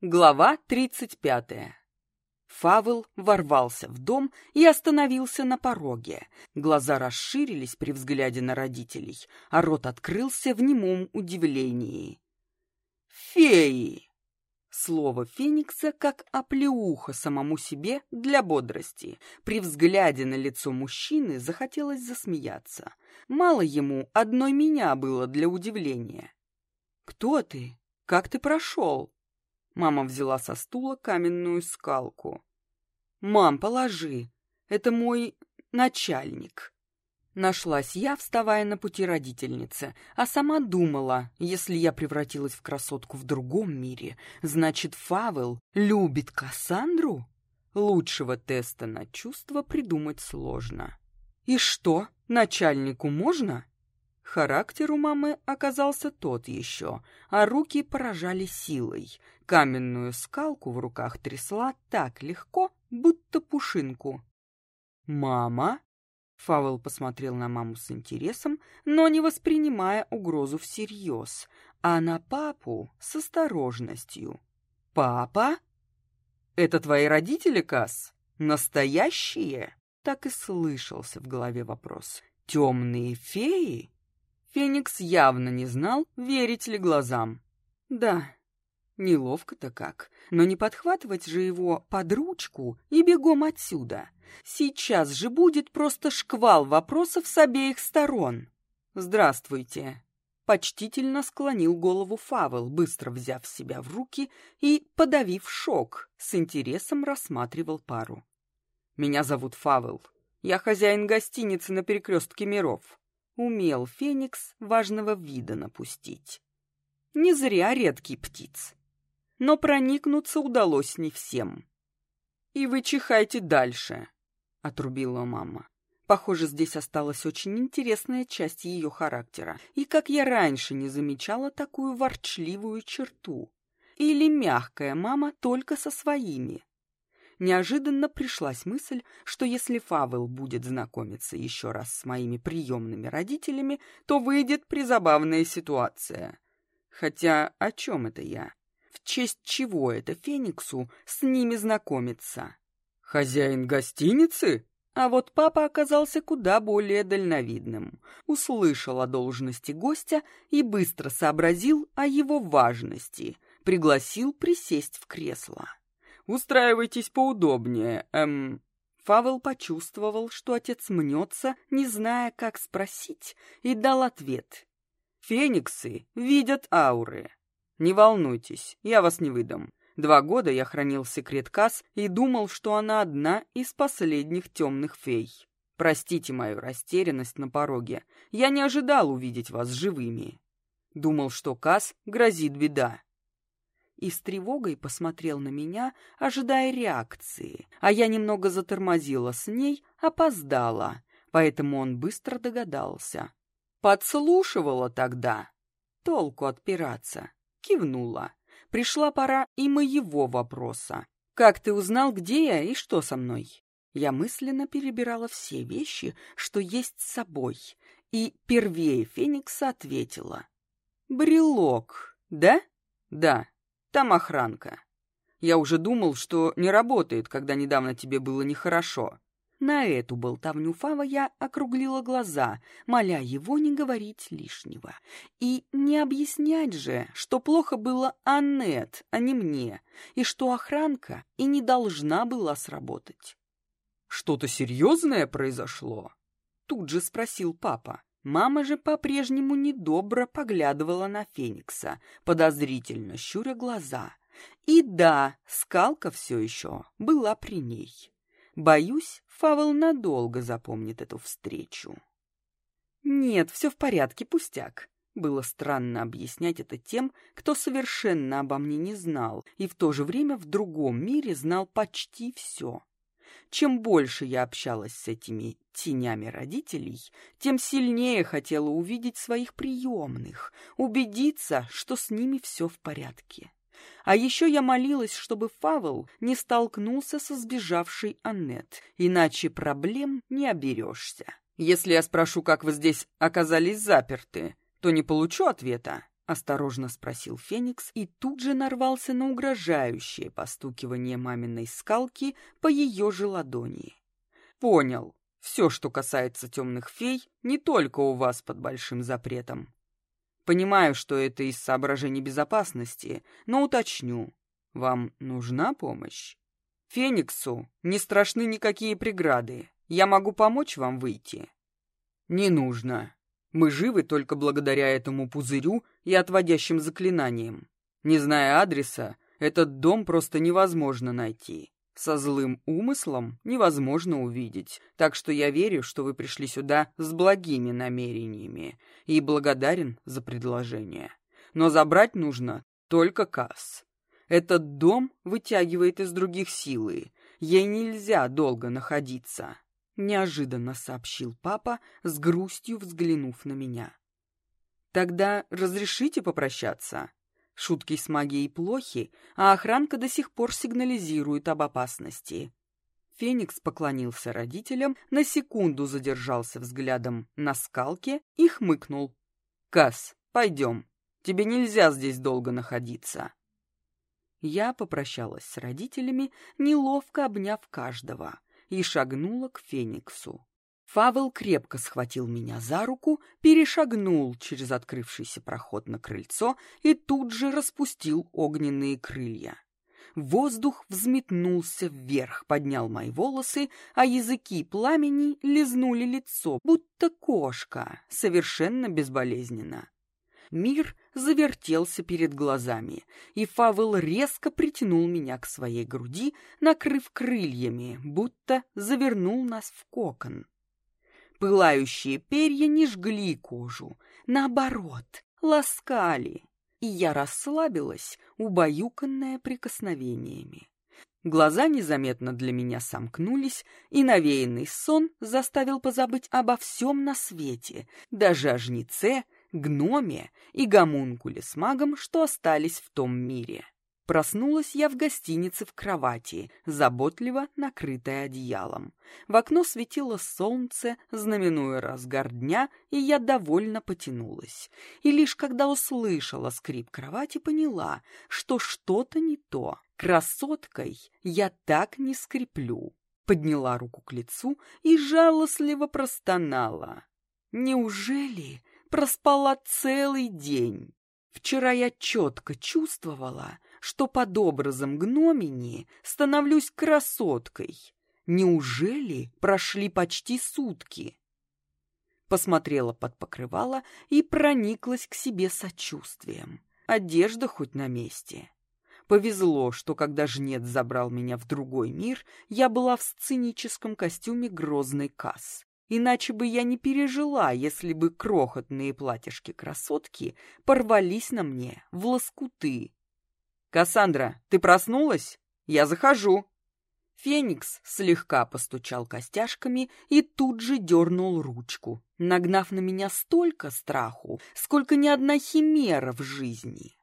Глава тридцать пятая. Фавел ворвался в дом и остановился на пороге. Глаза расширились при взгляде на родителей, а рот открылся в немом удивлении. «Феи!» Слово Феникса как оплеуха самому себе для бодрости. При взгляде на лицо мужчины захотелось засмеяться. Мало ему одной меня было для удивления. «Кто ты? Как ты прошел?» Мама взяла со стула каменную скалку. «Мам, положи. Это мой начальник». Нашлась я, вставая на пути родительницы, а сама думала, если я превратилась в красотку в другом мире, значит, Фавел любит Кассандру? Лучшего теста на чувства придумать сложно. И что, начальнику можно? Характер у мамы оказался тот еще, а руки поражали силой. Каменную скалку в руках трясла так легко, будто пушинку. «Мама?» Фавел посмотрел на маму с интересом, но не воспринимая угрозу всерьез, а на папу с осторожностью. «Папа? Это твои родители, Кас? Настоящие?» Так и слышался в голове вопрос. «Темные феи?» Феникс явно не знал, верить ли глазам. Да, неловко-то как, но не подхватывать же его под ручку и бегом отсюда. Сейчас же будет просто шквал вопросов с обеих сторон. «Здравствуйте!» Почтительно склонил голову Фавел, быстро взяв себя в руки и, подавив шок, с интересом рассматривал пару. «Меня зовут Фавел. Я хозяин гостиницы на перекрестке миров умел Феникс важного вида напустить. Не зря редкий птиц. Но проникнуться удалось не всем. «И вы чихайте дальше», — отрубила мама. Похоже, здесь осталась очень интересная часть ее характера, и как я раньше не замечала такую ворчливую черту. Или мягкая мама только со своими неожиданно пришлась мысль, что если Фавел будет знакомиться еще раз с моими приемными родителями, то выйдет призабавная ситуация. Хотя о чем это я? В честь чего это Фениксу с ними знакомиться? Хозяин гостиницы? А вот папа оказался куда более дальновидным. Услышал о должности гостя и быстро сообразил о его важности. Пригласил присесть в кресло. Устраивайтесь поудобнее, эм...» Фавел почувствовал, что отец мнется, не зная, как спросить, и дал ответ. «Фениксы видят ауры. Не волнуйтесь, я вас не выдам. Два года я хранил секрет Касс и думал, что она одна из последних темных фей. Простите мою растерянность на пороге. Я не ожидал увидеть вас живыми. Думал, что Касс грозит беда и с тревогой посмотрел на меня, ожидая реакции, а я немного затормозила с ней, опоздала, поэтому он быстро догадался. Подслушивала тогда. Толку отпираться. Кивнула. Пришла пора и моего вопроса. «Как ты узнал, где я и что со мной?» Я мысленно перебирала все вещи, что есть с собой, и первее Феникса ответила. «Брелок, да?» «Да», там охранка. Я уже думал, что не работает, когда недавно тебе было нехорошо. На эту болтовню Фава я округлила глаза, моля его не говорить лишнего. И не объяснять же, что плохо было Аннет, а не мне, и что охранка и не должна была сработать. «Что-то серьезное произошло?» Тут же спросил папа. Мама же по-прежнему недобро поглядывала на Феникса, подозрительно щуря глаза. И да, скалка все еще была при ней. Боюсь, Фавел надолго запомнит эту встречу. «Нет, все в порядке, пустяк». Было странно объяснять это тем, кто совершенно обо мне не знал и в то же время в другом мире знал почти все. Чем больше я общалась с этими тенями родителей, тем сильнее хотела увидеть своих приемных, убедиться, что с ними все в порядке. А еще я молилась, чтобы Фавел не столкнулся со сбежавшей Аннет, иначе проблем не оберешься. Если я спрошу, как вы здесь оказались заперты, то не получу ответа. Осторожно спросил Феникс и тут же нарвался на угрожающее постукивание маминой скалки по ее же ладони. «Понял. Все, что касается темных фей, не только у вас под большим запретом. Понимаю, что это из соображений безопасности, но уточню. Вам нужна помощь? Фениксу не страшны никакие преграды. Я могу помочь вам выйти?» «Не нужно. Мы живы только благодаря этому пузырю и отводящим заклинаниям. Не зная адреса, этот дом просто невозможно найти. Со злым умыслом невозможно увидеть, так что я верю, что вы пришли сюда с благими намерениями и благодарен за предложение. Но забрать нужно только Касс. Этот дом вытягивает из других силы, ей нельзя долго находиться неожиданно сообщил папа, с грустью взглянув на меня. «Тогда разрешите попрощаться?» Шутки с магией плохи, а охранка до сих пор сигнализирует об опасности. Феникс поклонился родителям, на секунду задержался взглядом на скалке и хмыкнул. «Кас, пойдем. Тебе нельзя здесь долго находиться». Я попрощалась с родителями, неловко обняв каждого и шагнула к Фениксу. Фавел крепко схватил меня за руку, перешагнул через открывшийся проход на крыльцо и тут же распустил огненные крылья. Воздух взметнулся вверх, поднял мои волосы, а языки пламени лизнули лицо, будто кошка, совершенно безболезненно. Мир завертелся перед глазами, и Фавел резко притянул меня к своей груди, накрыв крыльями, будто завернул нас в кокон. Пылающие перья не жгли кожу, наоборот, ласкали, и я расслабилась, убаюканная прикосновениями. Глаза незаметно для меня сомкнулись, и навеянный сон заставил позабыть обо всем на свете, даже о жнеце, гноме и гомункуле с магом, что остались в том мире. Проснулась я в гостинице в кровати, заботливо накрытая одеялом. В окно светило солнце, знаменуя разгар дня, и я довольно потянулась. И лишь когда услышала скрип кровати, поняла, что что-то не то. Красоткой я так не скреплю. Подняла руку к лицу и жалостливо простонала. «Неужели проспала целый день. Вчера я четко чувствовала, что под образом гномини становлюсь красоткой. Неужели прошли почти сутки? Посмотрела под покрывало и прониклась к себе сочувствием. Одежда хоть на месте. Повезло, что когда жнец забрал меня в другой мир, я была в сценическом костюме грозной касс. Иначе бы я не пережила, если бы крохотные платьишки-красотки порвались на мне в лоскуты. «Кассандра, ты проснулась? Я захожу!» Феникс слегка постучал костяшками и тут же дернул ручку, нагнав на меня столько страху, сколько ни одна химера в жизни.